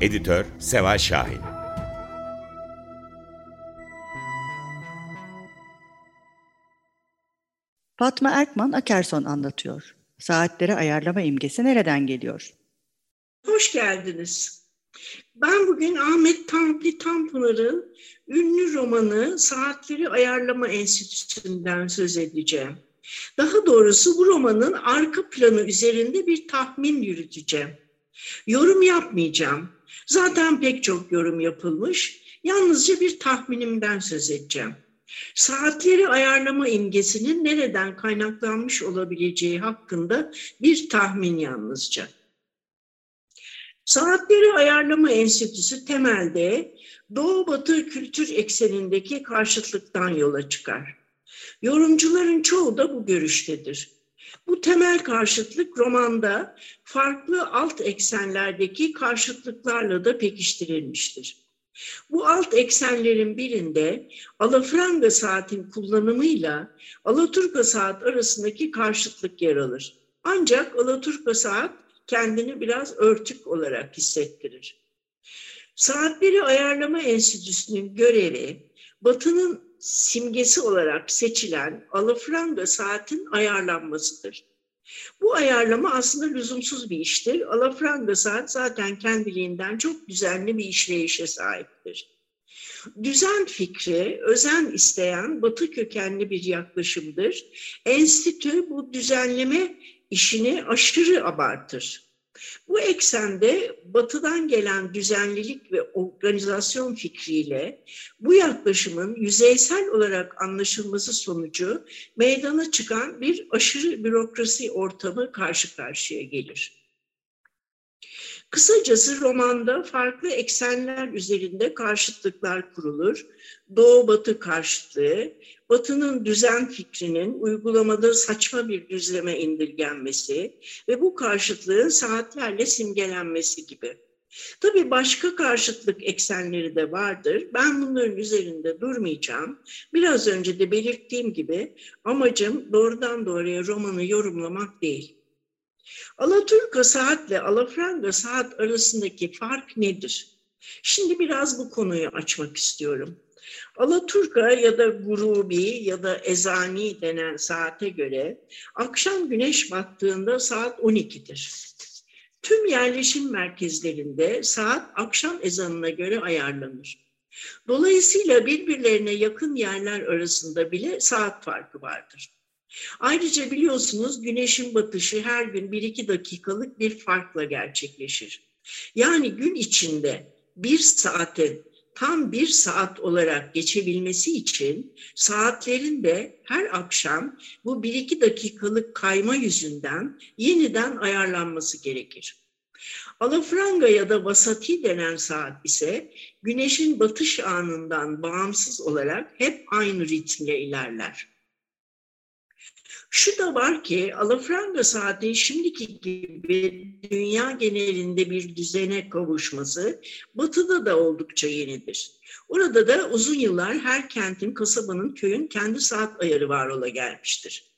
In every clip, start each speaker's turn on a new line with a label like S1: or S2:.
S1: Editör Seval Şahin
S2: Fatma Erkman Akerson anlatıyor. Saatleri ayarlama imgesi nereden geliyor?
S3: Hoş geldiniz. Ben bugün Ahmet Tanpli Tanpınar'ın ünlü romanı Saatleri Ayarlama Enstitüsü'nden söz edeceğim. Daha doğrusu bu romanın arka planı üzerinde bir tahmin yürüteceğim. Yorum yapmayacağım. Zaten pek çok yorum yapılmış. Yalnızca bir tahminimden söz edeceğim. Saatleri ayarlama imgesinin nereden kaynaklanmış olabileceği hakkında bir tahmin yalnızca. Saatleri Ayarlama Enstitüsü temelde Doğu-Batı kültür eksenindeki karşıtlıktan yola çıkar. Yorumcuların çoğu da bu görüştedir. Bu temel karşıtlık romanda farklı alt eksenlerdeki karşıtlıklarla da pekiştirilmiştir. Bu alt eksenlerin birinde alafranga saatin kullanımıyla alaturka saat arasındaki karşıtlık yer alır. Ancak alaturka saat kendini biraz örtük olarak hissettirir. Saatleri Ayarlama Enstitüsü'nün görevi Batı'nın simgesi olarak seçilen alafranga saatin ayarlanmasıdır. Bu ayarlama aslında lüzumsuz bir iştir. Alafranga saat zaten kendiliğinden çok düzenli bir işleyişe sahiptir. Düzen fikri özen isteyen batı kökenli bir yaklaşımdır. Enstitü bu düzenleme işini aşırı abartır. Bu eksende batıdan gelen düzenlilik ve organizasyon fikriyle bu yaklaşımın yüzeysel olarak anlaşılması sonucu meydana çıkan bir aşırı bürokrasi ortamı karşı karşıya gelir. Kısacası romanda farklı eksenler üzerinde karşıtlıklar kurulur. Doğu-batı karşıtlığı, batının düzen fikrinin uygulamada saçma bir düzleme indirgenmesi ve bu karşıtlığın saatlerle simgelenmesi gibi. Tabii başka karşıtlık eksenleri de vardır. Ben bunların üzerinde durmayacağım. Biraz önce de belirttiğim gibi amacım doğrudan doğruya romanı yorumlamak değil. Alaturka saat ve alafranga saat arasındaki fark nedir? Şimdi biraz bu konuyu açmak istiyorum. Alaturka ya da gurubi ya da ezani denen saate göre akşam güneş battığında saat 12'dir. Tüm yerleşim merkezlerinde saat akşam ezanına göre ayarlanır. Dolayısıyla birbirlerine yakın yerler arasında bile saat farkı vardır. Ayrıca biliyorsunuz güneşin batışı her gün 1-2 dakikalık bir farkla gerçekleşir. Yani gün içinde bir saatin tam bir saat olarak geçebilmesi için saatlerin de her akşam bu 1-2 dakikalık kayma yüzünden yeniden ayarlanması gerekir. Alafranga ya da vasati denen saat ise güneşin batış anından bağımsız olarak hep aynı ritimle ilerler. Şu da var ki alafranga saatin şimdiki gibi dünya genelinde bir düzene kavuşması batıda da oldukça yenidir. Orada da uzun yıllar her kentin, kasabanın, köyün kendi saat ayarı var ola gelmiştir.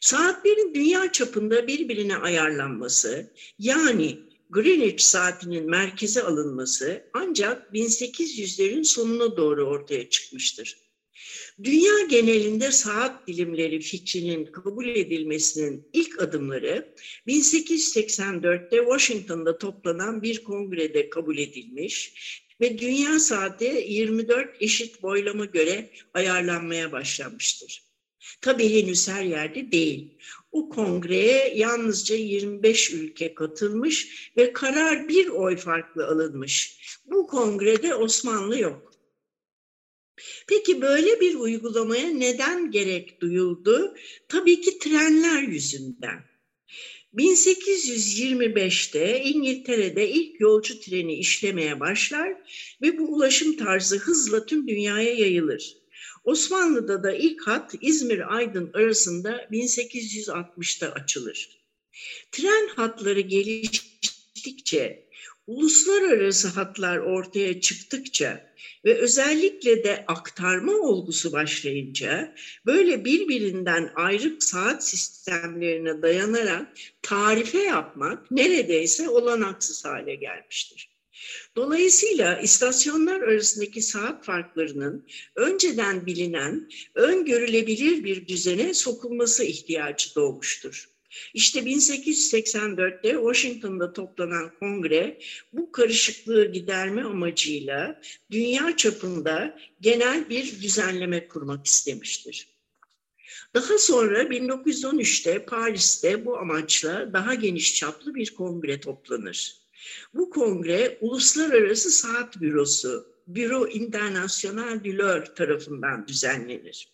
S3: Saatlerin dünya çapında birbirine ayarlanması yani Greenwich saatinin merkeze alınması ancak 1800'lerin sonuna doğru ortaya çıkmıştır. Dünya genelinde saat dilimleri fikrinin kabul edilmesinin ilk adımları 1884'te Washington'da toplanan bir kongrede kabul edilmiş ve dünya saati 24 eşit boylama göre ayarlanmaya başlanmıştır. Tabii henüz her yerde değil. O kongreye yalnızca 25 ülke katılmış ve karar bir oy farklı alınmış. Bu kongrede Osmanlı yok. Peki böyle bir uygulamaya neden gerek duyuldu? Tabii ki trenler yüzünden. 1825'te İngiltere'de ilk yolcu treni işlemeye başlar ve bu ulaşım tarzı hızla tüm dünyaya yayılır. Osmanlı'da da ilk hat İzmir-Aydın arasında 1860'ta açılır. Tren hatları geliştikçe, uluslararası hatlar ortaya çıktıkça ve özellikle de aktarma olgusu başlayınca böyle birbirinden ayrı saat sistemlerine dayanarak tarife yapmak neredeyse olanaksız hale gelmiştir. Dolayısıyla istasyonlar arasındaki saat farklarının önceden bilinen, öngörülebilir bir düzene sokulması ihtiyacı doğmuştur. İşte 1884'te Washington'da toplanan kongre bu karışıklığı giderme amacıyla dünya çapında genel bir düzenleme kurmak istemiştir. Daha sonra 1913'te Paris'te bu amaçla daha geniş çaplı bir kongre toplanır. Bu kongre Uluslararası Saat Bürosu, Büro International du l'Heure tarafından düzenlenir.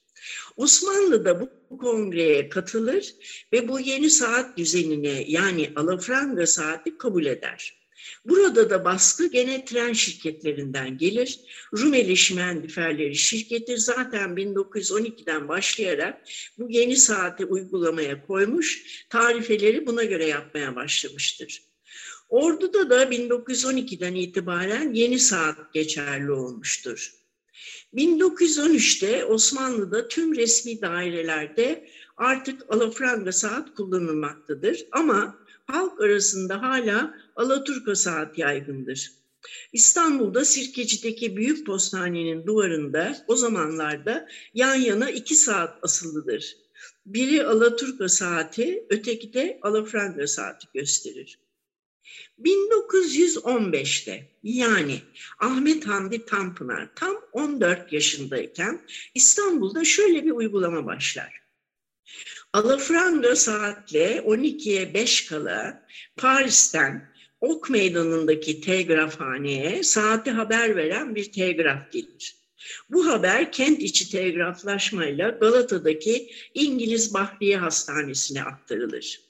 S3: Osmanlı da bu kongreye katılır ve bu yeni saat düzenine yani alafranga saati kabul eder. Burada da baskı gene tren şirketlerinden gelir. Rumeli Şimendiferleri şirketi zaten 1912'den başlayarak bu yeni saati uygulamaya koymuş, tarifeleri buna göre yapmaya başlamıştır. Ordu'da da 1912'den itibaren yeni saat geçerli olmuştur. 1913'te Osmanlı'da tüm resmi dairelerde artık alafranga saat kullanılmaktadır ama halk arasında hala alaturka saat yaygındır. İstanbul'da Sirkeci'deki büyük postanenin duvarında o zamanlarda yan yana iki saat asılıdır. Biri Alaturka saati, öteki de Alafranga saati gösterir. 1915'te yani Ahmet Hamdi Tanpınar tam 14 yaşındayken İstanbul'da şöyle bir uygulama başlar. Alafranga saatle 12'ye 5 kala Paris'ten Ok Meydanı'ndaki telgrafhaneye saati haber veren bir telgraf gelir. Bu haber kent içi telgraflaşmayla Galata'daki İngiliz Bahriye Hastanesi'ne aktarılır.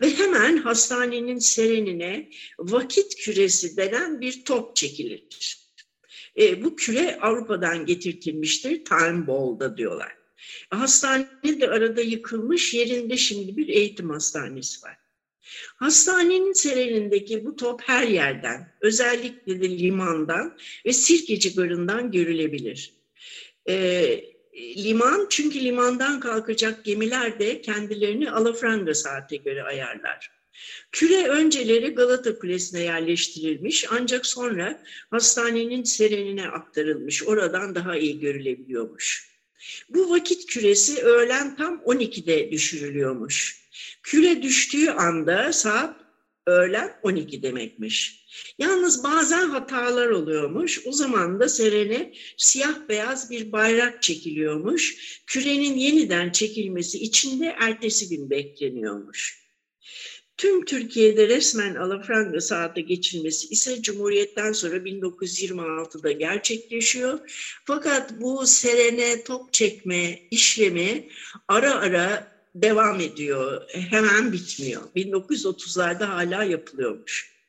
S3: Ve hemen hastanenin serenine vakit küresi denen bir top çekilir. E, bu küre Avrupa'dan getirtilmiştir. Time Ball'da diyorlar. Hastane de arada yıkılmış, yerinde şimdi bir eğitim hastanesi var. Hastanenin serenindeki bu top her yerden, özellikle de limandan ve Sirkeci Garı'ndan görülebilir. Ee, liman çünkü limandan kalkacak gemiler de kendilerini alafranga saate göre ayarlar. Küre önceleri Galata Kulesi'ne yerleştirilmiş ancak sonra hastanenin serenine aktarılmış. Oradan daha iyi görülebiliyormuş. Bu vakit küresi öğlen tam 12'de düşürülüyormuş. Küre düştüğü anda saat öğlen 12 demekmiş. Yalnız bazen hatalar oluyormuş. O zaman da serene siyah beyaz bir bayrak çekiliyormuş. Kürenin yeniden çekilmesi için de ertesi gün bekleniyormuş. Tüm Türkiye'de resmen alafranga saate geçilmesi ise Cumhuriyet'ten sonra 1926'da gerçekleşiyor. Fakat bu serene top çekme işlemi ara ara devam ediyor. Hemen bitmiyor. 1930'larda hala yapılıyormuş.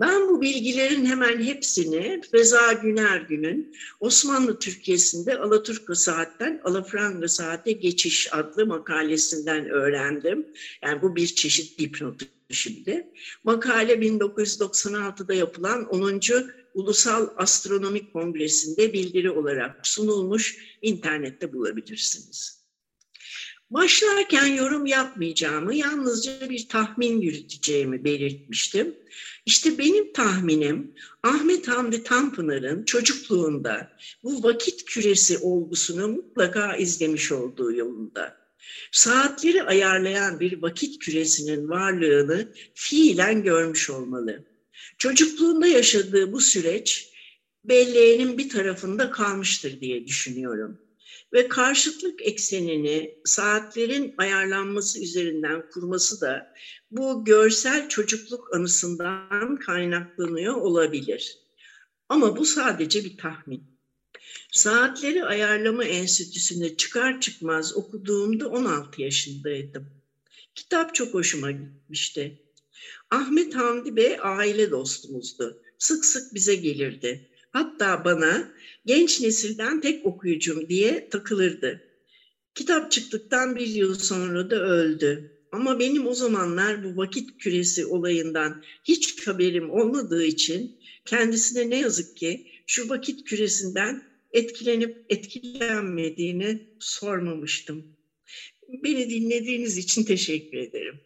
S3: Ben bu bilgilerin hemen hepsini Reza Günergün'ün Osmanlı Türkiye'sinde Alaturka Saat'ten Alafranga Saat'e Geçiş adlı makalesinden öğrendim. Yani bu bir çeşit dipnotu şimdi. Makale 1996'da yapılan 10. Ulusal Astronomik Kongresi'nde bildiri olarak sunulmuş. internette bulabilirsiniz. Başlarken yorum yapmayacağımı, yalnızca bir tahmin yürüteceğimi belirtmiştim. İşte benim tahminim Ahmet Hamdi Tanpınar'ın çocukluğunda bu vakit küresi olgusunu mutlaka izlemiş olduğu yolunda. Saatleri ayarlayan bir vakit küresinin varlığını fiilen görmüş olmalı. Çocukluğunda yaşadığı bu süreç belleğinin bir tarafında kalmıştır diye düşünüyorum ve karşıtlık eksenini saatlerin ayarlanması üzerinden kurması da bu görsel çocukluk anısından kaynaklanıyor olabilir. Ama bu sadece bir tahmin. Saatleri Ayarlama Enstitüsü'ne çıkar çıkmaz okuduğumda 16 yaşındaydım. Kitap çok hoşuma gitmişti. Ahmet Hamdi Bey aile dostumuzdu. Sık sık bize gelirdi. Hatta bana genç nesilden tek okuyucum diye takılırdı. Kitap çıktıktan bir yıl sonra da öldü. Ama benim o zamanlar bu vakit küresi olayından hiç haberim olmadığı için kendisine ne yazık ki şu vakit küresinden etkilenip etkilenmediğini sormamıştım. Beni dinlediğiniz için teşekkür ederim.